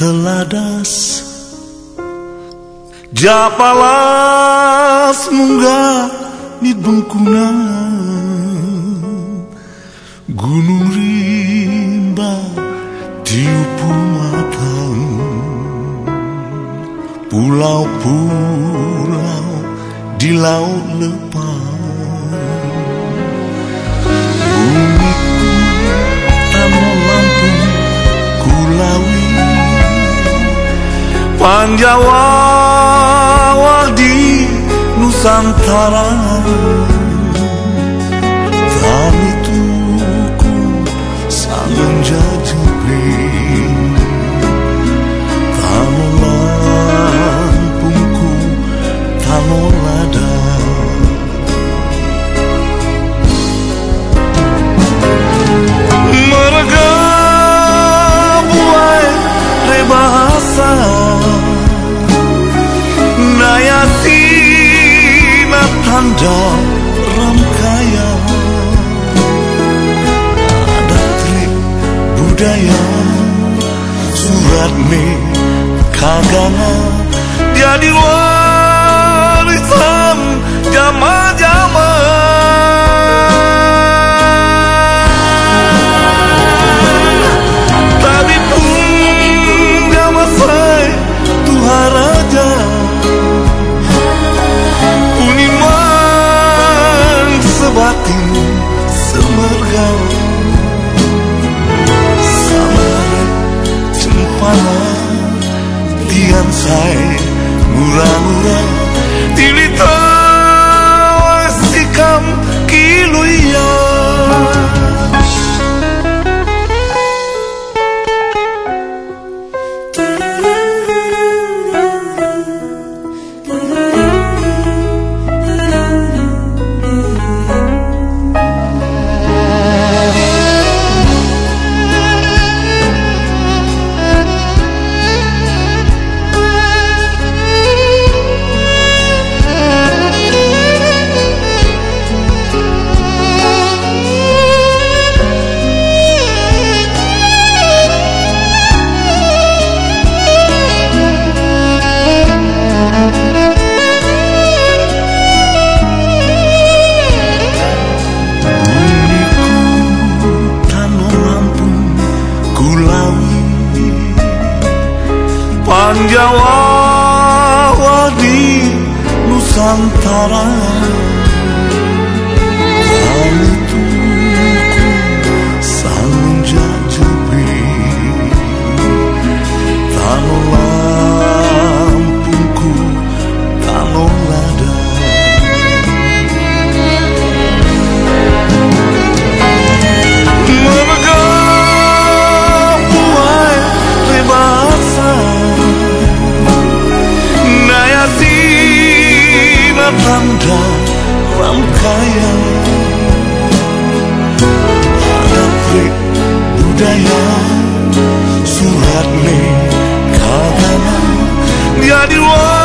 teladas. Japalas munggah di bengkungan Gunung rimba tiupu matang. Pulau-pulau di laut lepas Panjawa di Nusantara tanda ramkaya ada trik budaya. Surat me kagana. Jadi warisan Panjawa di Nusantara sayang Pabrik budaya Surat nikah Dia diwajib